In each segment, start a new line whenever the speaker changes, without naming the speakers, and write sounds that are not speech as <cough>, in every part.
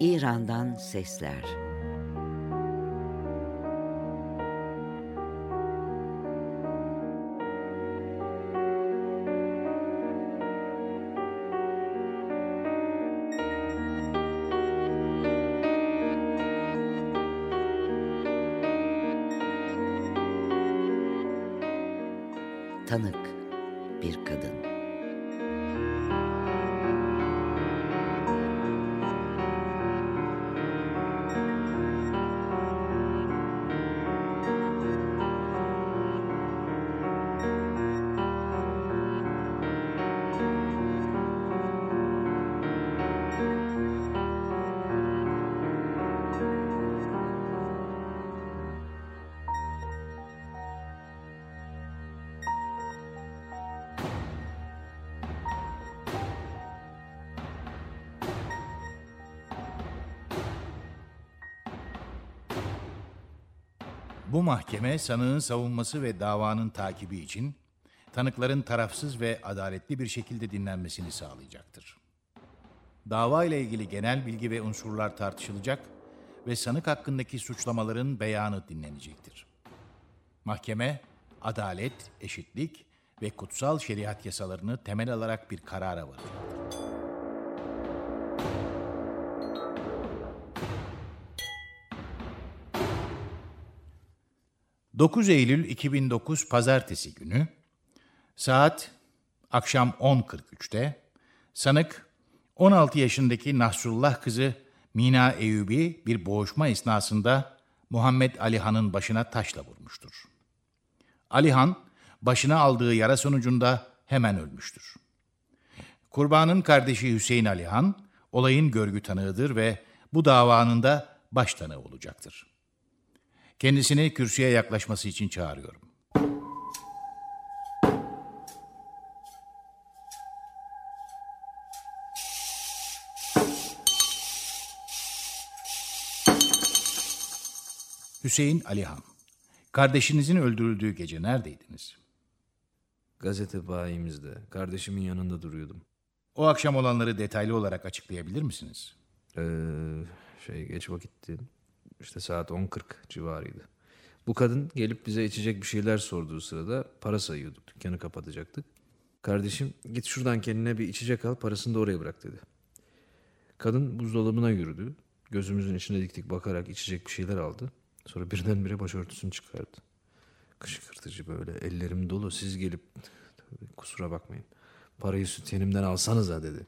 İran'dan Sesler Tanık bir kadın
Bu mahkeme sanığın savunması ve davanın takibi için tanıkların tarafsız ve adaletli bir şekilde dinlenmesini sağlayacaktır. Dava ile ilgili genel bilgi ve unsurlar tartışılacak ve sanık hakkındaki suçlamaların beyanı dinlenecektir. Mahkeme adalet, eşitlik ve kutsal şeriat yasalarını temel alarak bir karara varacaktır. 9 Eylül 2009 Pazartesi günü saat akşam 10.43'te sanık 16 yaşındaki Nasrullah kızı Mina Eyübi bir boğuşma esnasında Muhammed Alihan'ın başına taşla vurmuştur. Alihan başına aldığı yara sonucunda hemen ölmüştür. Kurbanın kardeşi Hüseyin Alihan olayın görgü tanığıdır ve bu davanın da baş tanığı olacaktır. Kendisini kürsüye yaklaşması için çağırıyorum. Hüseyin Alihan, kardeşinizin öldürüldüğü gece neredeydiniz?
Gazete bayimizde. Kardeşimin yanında duruyordum.
O akşam olanları detaylı olarak açıklayabilir misiniz?
Ee, şey geç vakitti. İşte saat 10.40 civarıydı. Bu kadın gelip bize içecek bir şeyler sorduğu sırada para sayıyorduk. Dükkanı kapatacaktık. Kardeşim git şuradan kendine bir içecek al parasını da oraya bırak dedi. Kadın buzdolabına yürüdü. Gözümüzün içine dik dik bakarak içecek bir şeyler aldı. Sonra birdenbire başörtüsünü çıkardı. Kışkırtıcı böyle ellerim dolu siz gelip kusura bakmayın parayı süt yenimden alsanıza dedi.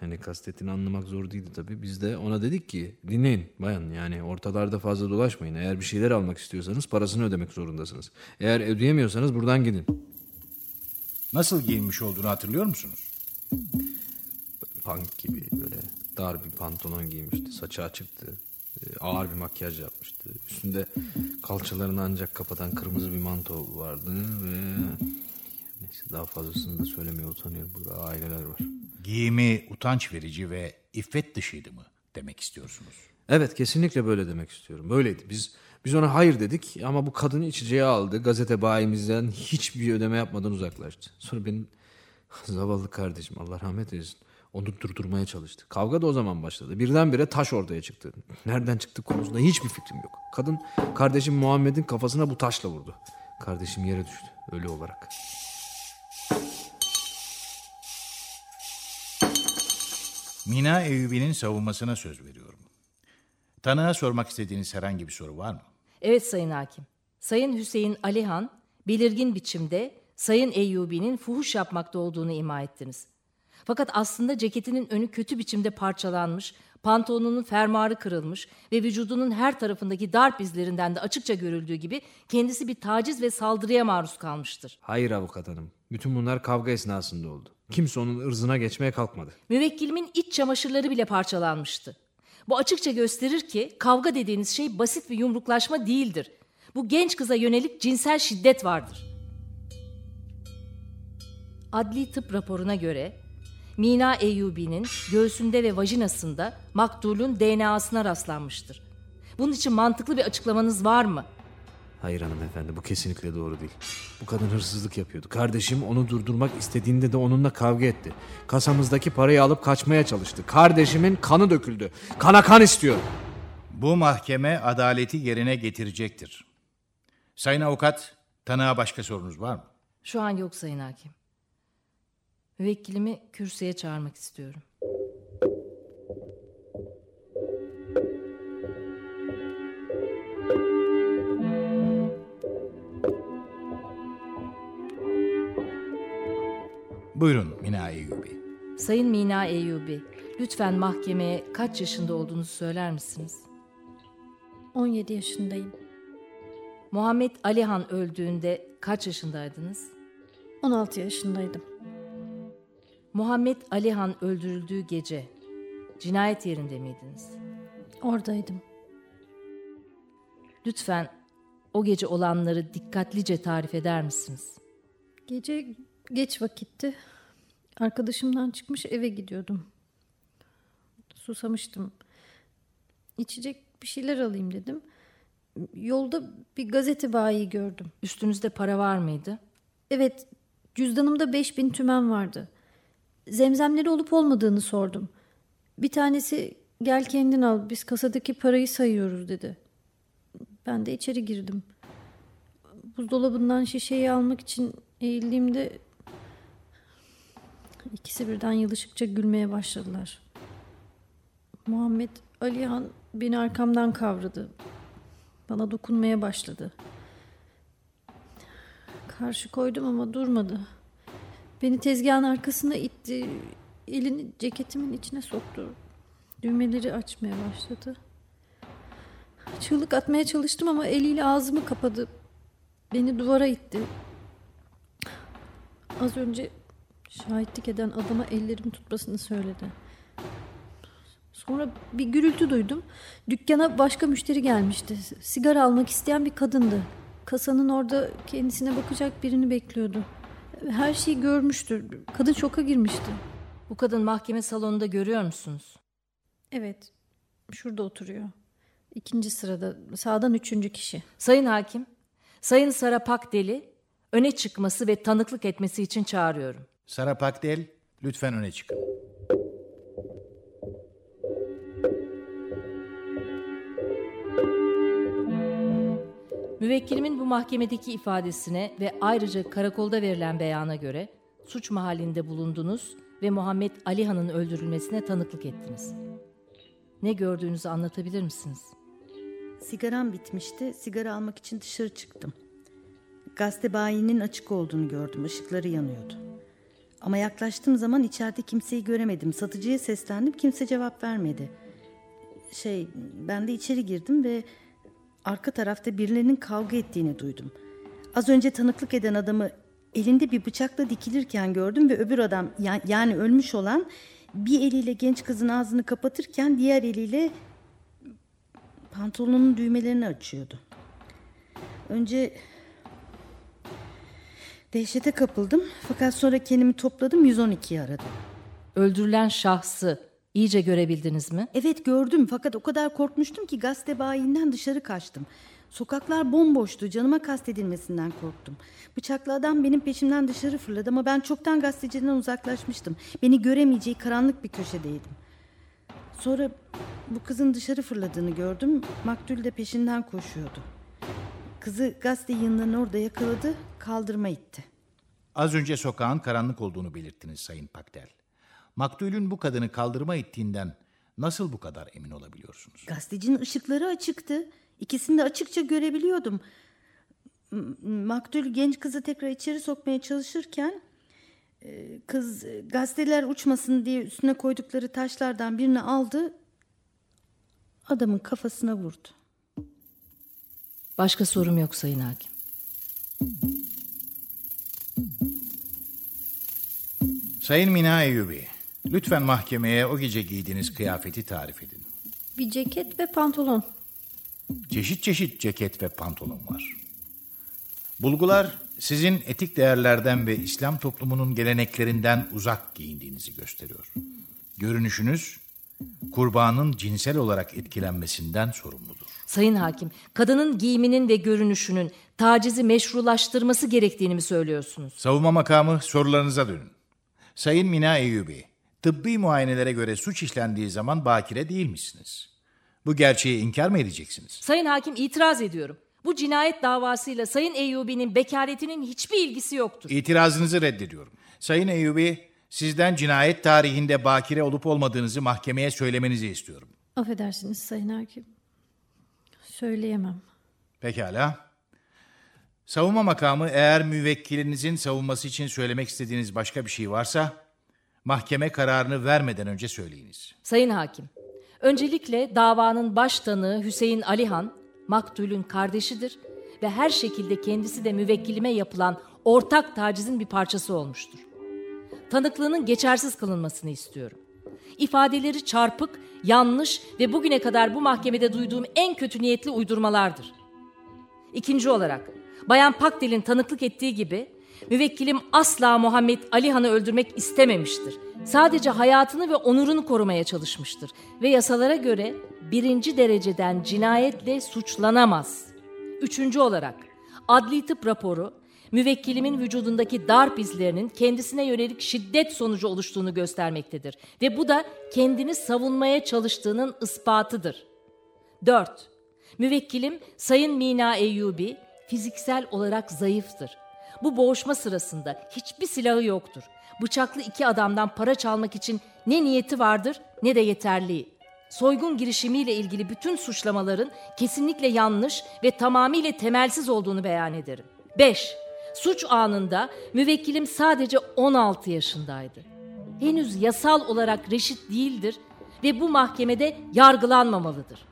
Hani kastettiğini anlamak zor değildi tabii. Biz de ona dedik ki dinleyin bayan yani ortalarda fazla dolaşmayın. Eğer bir şeyler almak istiyorsanız parasını ödemek zorundasınız. Eğer ödeyemiyorsanız buradan gidin.
Nasıl giyinmiş olduğunu hatırlıyor musunuz?
Punk gibi böyle dar bir pantolon giymişti. Saçı açıktı. Ee, Ağır bir makyaj yapmıştı. Üstünde kalçalarını ancak kapatan kırmızı bir manto vardı ve... Neyse daha fazlasını da söylemeye utanıyorum. Burada aileler var.
Giyimi utanç verici ve iffet dışıydı mı demek istiyorsunuz?
Evet kesinlikle böyle demek istiyorum. Böyleydi. Biz biz ona hayır dedik ama bu kadını içeceği aldı. Gazete bayimizden hiçbir ödeme yapmadan uzaklaştı. Sonra benim <laughs> zavallı kardeşim Allah rahmet eylesin. Onu durdurmaya çalıştı. Kavga da o zaman başladı. Birdenbire taş ortaya çıktı. Nereden çıktı konusunda hiçbir fikrim yok. Kadın kardeşim Muhammed'in kafasına bu taşla vurdu. Kardeşim yere düştü ölü olarak.
Mina Eyübi'nin savunmasına söz veriyorum. Tanığa sormak istediğiniz herhangi bir soru var mı?
Evet Sayın Hakim. Sayın Hüseyin Alihan belirgin biçimde Sayın Eyyubi'nin fuhuş yapmakta olduğunu ima ettiniz. Fakat aslında ceketinin önü kötü biçimde parçalanmış, pantolonunun fermuarı kırılmış ve vücudunun her tarafındaki darp izlerinden de açıkça görüldüğü gibi kendisi bir taciz ve saldırıya maruz kalmıştır.
Hayır avukat hanım. Bütün bunlar kavga esnasında oldu. Kimse onun ırzına geçmeye kalkmadı.
Müvekkilimin iç çamaşırları bile parçalanmıştı. Bu açıkça gösterir ki kavga dediğiniz şey basit bir yumruklaşma değildir. Bu genç kıza yönelik cinsel şiddet vardır. Adli tıp raporuna göre Mina Eyyubi'nin göğsünde ve vajinasında maktulun DNA'sına rastlanmıştır. Bunun için mantıklı bir açıklamanız var mı?
Hayır hanımefendi bu kesinlikle doğru değil. Bu kadın hırsızlık yapıyordu. Kardeşim onu durdurmak istediğinde de onunla kavga etti. Kasamızdaki parayı alıp kaçmaya çalıştı. Kardeşimin kanı döküldü. Kana kan istiyor.
Bu mahkeme adaleti yerine getirecektir. Sayın avukat, tanığa başka sorunuz var mı?
Şu an yok Sayın Hakim. Müvekkilimi kürsüye çağırmak istiyorum.
Buyurun Mina Eyyubi.
Sayın Mina Eyyubi, lütfen mahkemeye kaç yaşında olduğunuzu söyler misiniz?
17 yaşındayım.
Muhammed Alihan öldüğünde kaç yaşındaydınız?
16 yaşındaydım.
Muhammed Alihan öldürüldüğü gece cinayet yerinde miydiniz?
Oradaydım.
Lütfen o gece olanları dikkatlice tarif eder misiniz?
Gece geç vakitti. Arkadaşımdan çıkmış eve gidiyordum. Susamıştım. İçecek bir şeyler alayım dedim. Yolda bir gazete bayi gördüm.
Üstünüzde para var mıydı?
Evet, cüzdanımda 5000 tümen vardı. Zemzemleri olup olmadığını sordum. Bir tanesi gel kendin al biz kasadaki parayı sayıyoruz dedi. Ben de içeri girdim. Buzdolabından şişeyi almak için eğildiğimde ikisi birden yılışıkça gülmeye başladılar. Muhammed Alihan beni arkamdan kavradı. Bana dokunmaya başladı. Karşı koydum ama durmadı. Beni tezgahın arkasına itti. Elini ceketimin içine soktu. Düğmeleri açmaya başladı. Çığlık atmaya çalıştım ama eliyle ağzımı kapadı. Beni duvara itti. Az önce şahitlik eden adama ellerimi tutmasını söyledi. Sonra bir gürültü duydum. Dükkana başka müşteri gelmişti. Sigara almak isteyen bir kadındı. Kasanın orada kendisine bakacak birini bekliyordu. Her şeyi görmüştür. Kadın şoka girmişti.
Bu kadın mahkeme salonunda görüyor musunuz?
Evet, şurada oturuyor. İkinci sırada, sağdan üçüncü kişi.
Sayın Hakim, Sayın Sara Pakdeli öne çıkması ve tanıklık etmesi için çağırıyorum.
Sara Pakdel, lütfen öne çıkın.
Müvekkilimin bu mahkemedeki ifadesine ve ayrıca karakolda verilen beyana göre suç mahallinde bulundunuz ve Muhammed Alihan'ın öldürülmesine tanıklık ettiniz. Ne gördüğünüzü anlatabilir misiniz?
Sigaram bitmişti. Sigara almak için dışarı çıktım. Gazete bayinin açık olduğunu gördüm. Işıkları yanıyordu. Ama yaklaştığım zaman içeride kimseyi göremedim. Satıcıya seslendim. Kimse cevap vermedi. Şey, ben de içeri girdim ve arka tarafta birilerinin kavga ettiğini duydum. Az önce tanıklık eden adamı elinde bir bıçakla dikilirken gördüm ve öbür adam ya- yani ölmüş olan bir eliyle genç kızın ağzını kapatırken diğer eliyle pantolonun düğmelerini açıyordu. Önce dehşete kapıldım fakat sonra kendimi topladım 112'yi aradım.
Öldürülen şahsı iyice görebildiniz mi?
Evet gördüm fakat o kadar korkmuştum ki gazete bayinden dışarı kaçtım. Sokaklar bomboştu. Canıma kastedilmesinden korktum. Bıçaklı adam benim peşimden dışarı fırladı ama ben çoktan gazeteciden uzaklaşmıştım. Beni göremeyeceği karanlık bir köşedeydim. Sonra bu kızın dışarı fırladığını gördüm. Maktul de peşinden koşuyordu. Kızı gazete yığınlarının orada yakaladı, kaldırma itti.
Az önce sokağın karanlık olduğunu belirttiniz Sayın Pakdel. Maktulün bu kadını kaldırma ettiğinden nasıl bu kadar emin olabiliyorsunuz?
Gazetecinin ışıkları açıktı. İkisini de açıkça görebiliyordum. Maktul genç kızı tekrar içeri sokmaya çalışırken e, kız e, gazeteler uçmasın diye üstüne koydukları taşlardan birini aldı. Adamın kafasına vurdu.
Başka sorum yok Sayın Hakim.
Sayın Mina Eyyubi, lütfen mahkemeye o gece giydiğiniz kıyafeti tarif edin.
Bir ceket ve pantolon.
Çeşit çeşit ceket ve pantolon var. Bulgular sizin etik değerlerden ve İslam toplumunun geleneklerinden uzak giyindiğinizi gösteriyor. Görünüşünüz kurbanın cinsel olarak etkilenmesinden sorumludur.
Sayın hakim, kadının giyiminin ve görünüşünün tacizi meşrulaştırması gerektiğini mi söylüyorsunuz?
Savunma makamı sorularınıza dönün. Sayın Mina Eyyubi, tıbbi muayenelere göre suç işlendiği zaman bakire değil misiniz? Bu gerçeği inkar mı edeceksiniz?
Sayın hakim itiraz ediyorum. Bu cinayet davasıyla Sayın Eyyubi'nin bekaretinin hiçbir ilgisi yoktur.
İtirazınızı reddediyorum. Sayın Eyyubi, sizden cinayet tarihinde bakire olup olmadığınızı mahkemeye söylemenizi istiyorum.
Affedersiniz Sayın Hakim. Söyleyemem.
Pekala. Savunma makamı eğer müvekkilinizin savunması için söylemek istediğiniz başka bir şey varsa mahkeme kararını vermeden önce söyleyiniz.
Sayın hakim, öncelikle davanın baş tanığı Hüseyin Alihan, maktulün kardeşidir ve her şekilde kendisi de müvekkilime yapılan ortak tacizin bir parçası olmuştur. Tanıklığının geçersiz kılınmasını istiyorum. İfadeleri çarpık, yanlış ve bugüne kadar bu mahkemede duyduğum en kötü niyetli uydurmalardır. İkinci olarak, Bayan Pakdel'in tanıklık ettiği gibi müvekkilim asla Muhammed Alihan'ı öldürmek istememiştir. Sadece hayatını ve onurunu korumaya çalışmıştır ve yasalara göre birinci dereceden cinayetle suçlanamaz. Üçüncü olarak, adli tıp raporu müvekkilimin vücudundaki darp izlerinin kendisine yönelik şiddet sonucu oluştuğunu göstermektedir ve bu da kendini savunmaya çalıştığının ispatıdır. 4. Müvekkilim Sayın Mina Eyyubi fiziksel olarak zayıftır. Bu boğuşma sırasında hiçbir silahı yoktur. Bıçaklı iki adamdan para çalmak için ne niyeti vardır ne de yeterliği. Soygun girişimiyle ilgili bütün suçlamaların kesinlikle yanlış ve tamamıyla temelsiz olduğunu beyan ederim. 5. Suç anında müvekkilim sadece 16 yaşındaydı. Henüz yasal olarak reşit değildir ve bu mahkemede yargılanmamalıdır.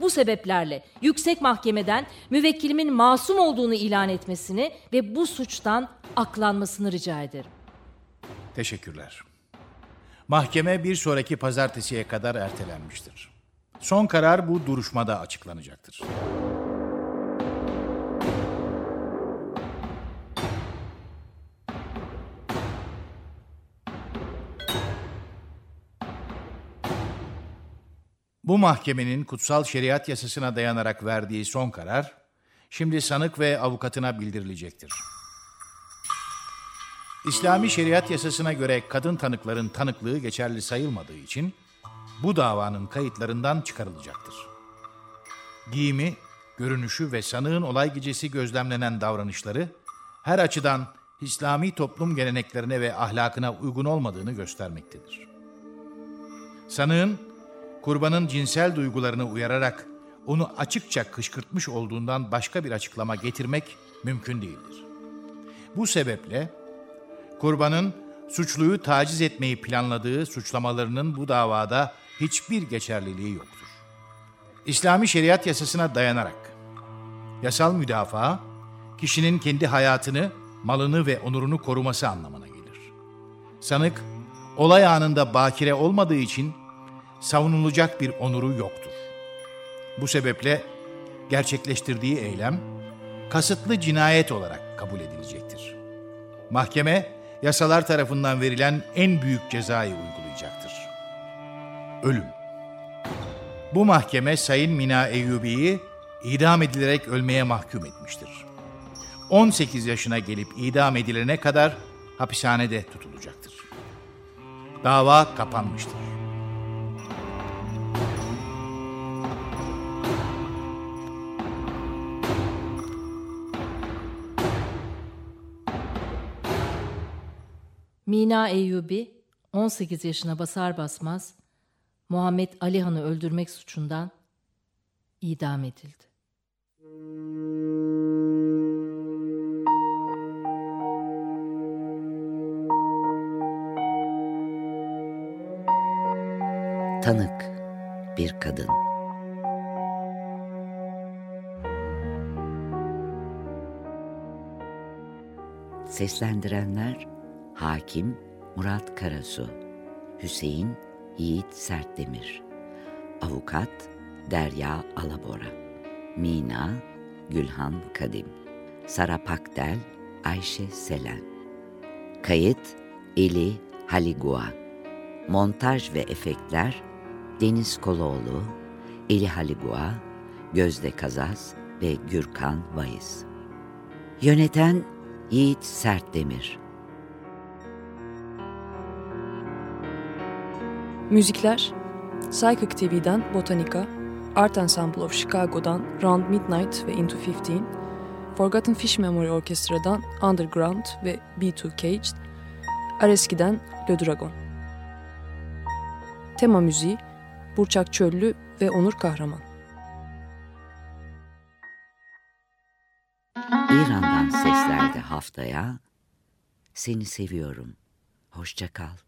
Bu sebeplerle yüksek mahkemeden müvekkilimin masum olduğunu ilan etmesini ve bu suçtan aklanmasını rica ederim.
Teşekkürler. Mahkeme bir sonraki pazartesiye kadar ertelenmiştir. Son karar bu duruşmada açıklanacaktır. Bu mahkemenin kutsal şeriat yasasına dayanarak verdiği son karar, şimdi sanık ve avukatına bildirilecektir. İslami şeriat yasasına göre kadın tanıkların tanıklığı geçerli sayılmadığı için bu davanın kayıtlarından çıkarılacaktır. Giyimi, görünüşü ve sanığın olay gecesi gözlemlenen davranışları her açıdan İslami toplum geleneklerine ve ahlakına uygun olmadığını göstermektedir. Sanığın kurbanın cinsel duygularını uyararak onu açıkça kışkırtmış olduğundan başka bir açıklama getirmek mümkün değildir. Bu sebeple kurbanın suçluyu taciz etmeyi planladığı suçlamalarının bu davada hiçbir geçerliliği yoktur. İslami şeriat yasasına dayanarak yasal müdafaa kişinin kendi hayatını, malını ve onurunu koruması anlamına gelir. Sanık olay anında bakire olmadığı için savunulacak bir onuru yoktur. Bu sebeple gerçekleştirdiği eylem kasıtlı cinayet olarak kabul edilecektir. Mahkeme yasalar tarafından verilen en büyük cezayı uygulayacaktır. Ölüm. Bu mahkeme Sayın Mina Eyyubi'yi idam edilerek ölmeye mahkum etmiştir. 18 yaşına gelip idam edilene kadar hapishanede tutulacaktır. Dava kapanmıştır.
Mina Eyyubi 18 yaşına basar basmaz Muhammed Alihan'ı öldürmek suçundan idam edildi.
Tanık bir kadın. Seslendirenler Hakim Murat Karasu, Hüseyin Yiğit Sertdemir, Avukat Derya Alabora, Mina Gülhan Kadim, Sara Pakdel Ayşe Selen. Kayıt Eli Haligua. Montaj ve efektler Deniz Koloğlu, Eli Haligua, Gözde Kazaz ve Gürkan Vayız. Yöneten Yiğit Sertdemir.
Müzikler Psychic TV'den Botanica, Art Ensemble of Chicago'dan Round Midnight ve Into 15, Forgotten Fish Memory Orkestra'dan Underground ve B2 Caged, Areski'den Le Dragon. Tema müziği Burçak Çöllü ve Onur Kahraman.
İran'dan seslerde haftaya seni seviyorum. Hoşça kal.